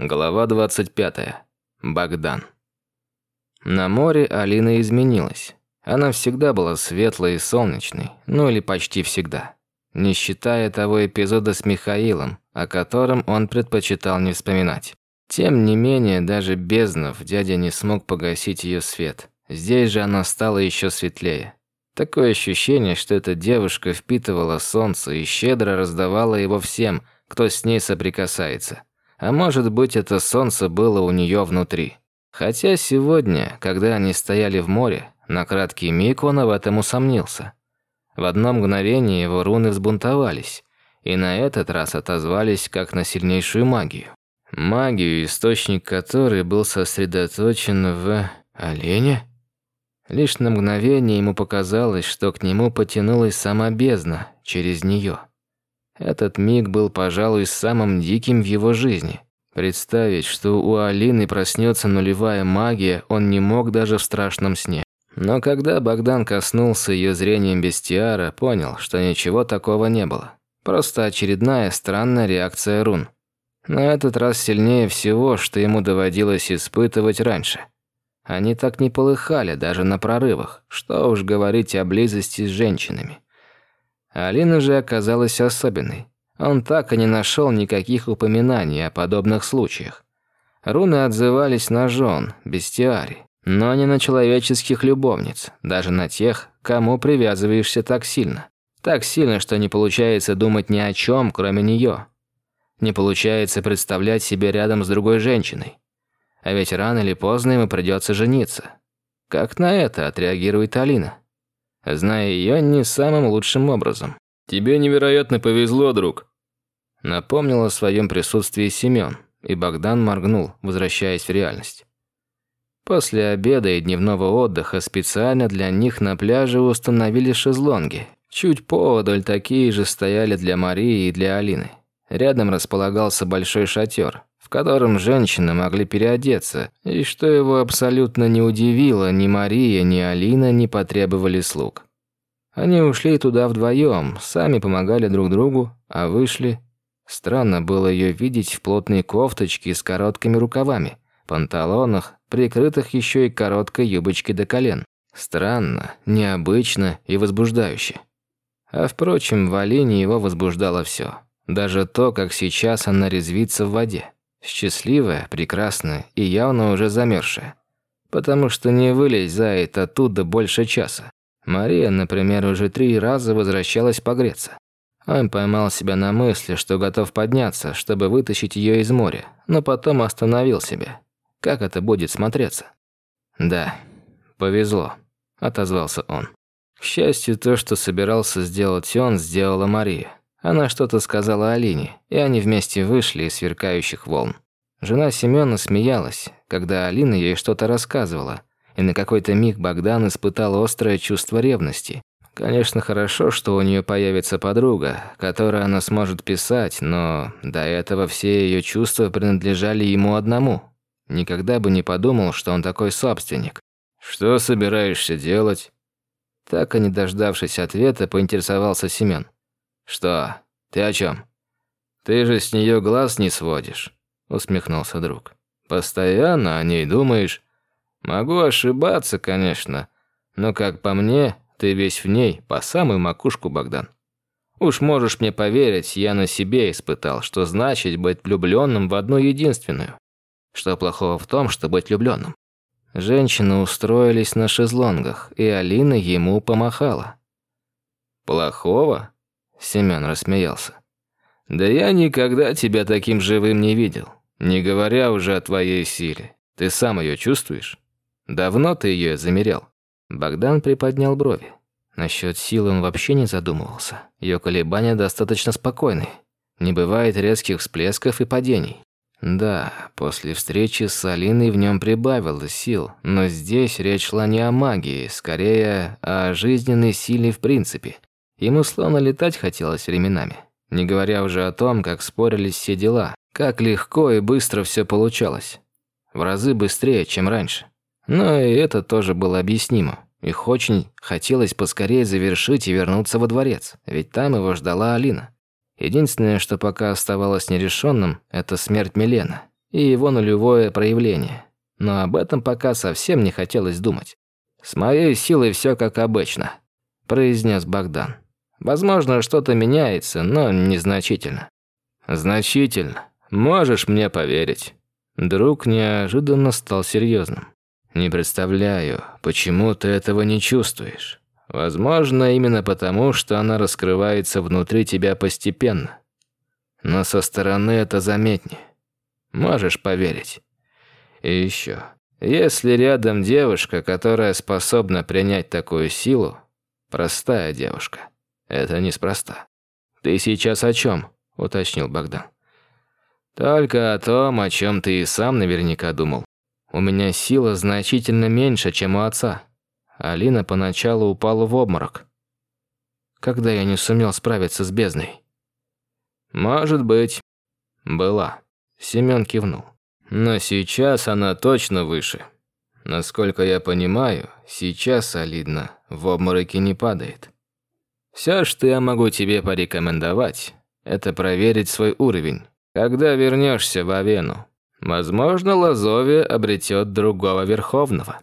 Глава 25. Богдан. На море Алина изменилась. Она всегда была светлой и солнечной, ну или почти всегда. Не считая того эпизода с Михаилом, о котором он предпочитал не вспоминать. Тем не менее, даже Безднов дядя не смог погасить ее свет. Здесь же она стала еще светлее. Такое ощущение, что эта девушка впитывала солнце и щедро раздавала его всем, кто с ней соприкасается. А может быть, это солнце было у нее внутри. Хотя сегодня, когда они стояли в море, на краткий миг он в этом усомнился. В одно мгновение его руны взбунтовались, и на этот раз отозвались как на сильнейшую магию. Магию, источник которой был сосредоточен в... олене? Лишь на мгновение ему показалось, что к нему потянулась сама бездна через нее. Этот миг был, пожалуй, самым диким в его жизни. Представить, что у Алины проснется нулевая магия, он не мог даже в страшном сне. Но когда Богдан коснулся ее зрением бестиара, понял, что ничего такого не было. Просто очередная странная реакция рун. На этот раз сильнее всего, что ему доводилось испытывать раньше. Они так не полыхали даже на прорывах, что уж говорить о близости с женщинами. Алина же оказалась особенной. Он так и не нашел никаких упоминаний о подобных случаях. Руны отзывались на жен, бестиарий, но не на человеческих любовниц, даже на тех, кому привязываешься так сильно. Так сильно, что не получается думать ни о чем, кроме нее. Не получается представлять себя рядом с другой женщиной. А ведь рано или поздно ему придется жениться. Как на это отреагирует Алина? Зная ее не самым лучшим образом. «Тебе невероятно повезло, друг», — напомнил о своем присутствии Семен, и Богдан моргнул, возвращаясь в реальность. После обеда и дневного отдыха специально для них на пляже установили шезлонги. Чуть поодаль такие же стояли для Марии и для Алины. Рядом располагался большой шатер, в котором женщины могли переодеться, и что его абсолютно не удивило, ни Мария, ни Алина не потребовали слуг. Они ушли туда вдвоем, сами помогали друг другу, а вышли... Странно было ее видеть в плотной кофточке с короткими рукавами, панталонах, прикрытых еще и короткой юбочкой до колен. Странно, необычно и возбуждающе. А впрочем, в Алине его возбуждало все. Даже то, как сейчас она резвится в воде. Счастливая, прекрасная и явно уже замерзшая. Потому что не вылезть за это оттуда больше часа. Мария, например, уже три раза возвращалась погреться. Он поймал себя на мысли, что готов подняться, чтобы вытащить ее из моря, но потом остановил себя. Как это будет смотреться? «Да, повезло», – отозвался он. К счастью, то, что собирался сделать он, сделала Мария. Она что-то сказала Алине, и они вместе вышли из сверкающих волн. Жена Семёна смеялась, когда Алина ей что-то рассказывала, и на какой-то миг Богдан испытал острое чувство ревности. Конечно, хорошо, что у нее появится подруга, которой она сможет писать, но до этого все ее чувства принадлежали ему одному. Никогда бы не подумал, что он такой собственник. «Что собираешься делать?» Так и не дождавшись ответа, поинтересовался Семён. «Что? Ты о чем? «Ты же с нее глаз не сводишь», — усмехнулся друг. «Постоянно о ней думаешь?» «Могу ошибаться, конечно, но, как по мне, ты весь в ней, по самую макушку, Богдан. Уж можешь мне поверить, я на себе испытал, что значит быть влюбленным в одну единственную. Что плохого в том, что быть влюбленным? Женщины устроились на шезлонгах, и Алина ему помахала. «Плохого?» Семён рассмеялся. «Да я никогда тебя таким живым не видел, не говоря уже о твоей силе. Ты сам ее чувствуешь? Давно ты ее замерял?» Богдан приподнял брови. Насчет силы он вообще не задумывался. Ее колебания достаточно спокойны. Не бывает резких всплесков и падений. Да, после встречи с Алиной в нем прибавилось сил, но здесь речь шла не о магии, скорее о жизненной силе в принципе. Ему словно летать хотелось временами. Не говоря уже о том, как спорились все дела, как легко и быстро все получалось. В разы быстрее, чем раньше. Но и это тоже было объяснимо. Их очень хотелось поскорее завершить и вернуться во дворец, ведь там его ждала Алина. Единственное, что пока оставалось нерешенным, это смерть Милена. и его нулевое проявление. Но об этом пока совсем не хотелось думать. «С моей силой все как обычно», – произнес Богдан. «Возможно, что-то меняется, но незначительно». «Значительно. Можешь мне поверить». Друг неожиданно стал серьезным. «Не представляю, почему ты этого не чувствуешь. Возможно, именно потому, что она раскрывается внутри тебя постепенно. Но со стороны это заметнее. Можешь поверить. И еще, если рядом девушка, которая способна принять такую силу, простая девушка, это неспроста. Ты сейчас о чем? уточнил Богдан. Только о том, о чем ты и сам наверняка думал. У меня сила значительно меньше, чем у отца. Алина поначалу упала в обморок, когда я не сумел справиться с бездной. Может быть, была. Семен кивнул. Но сейчас она точно выше. Насколько я понимаю, сейчас Алина в обмороке не падает. Все, что я могу тебе порекомендовать, это проверить свой уровень. Когда вернешься в Авену, возможно, Лазовия обретет другого Верховного.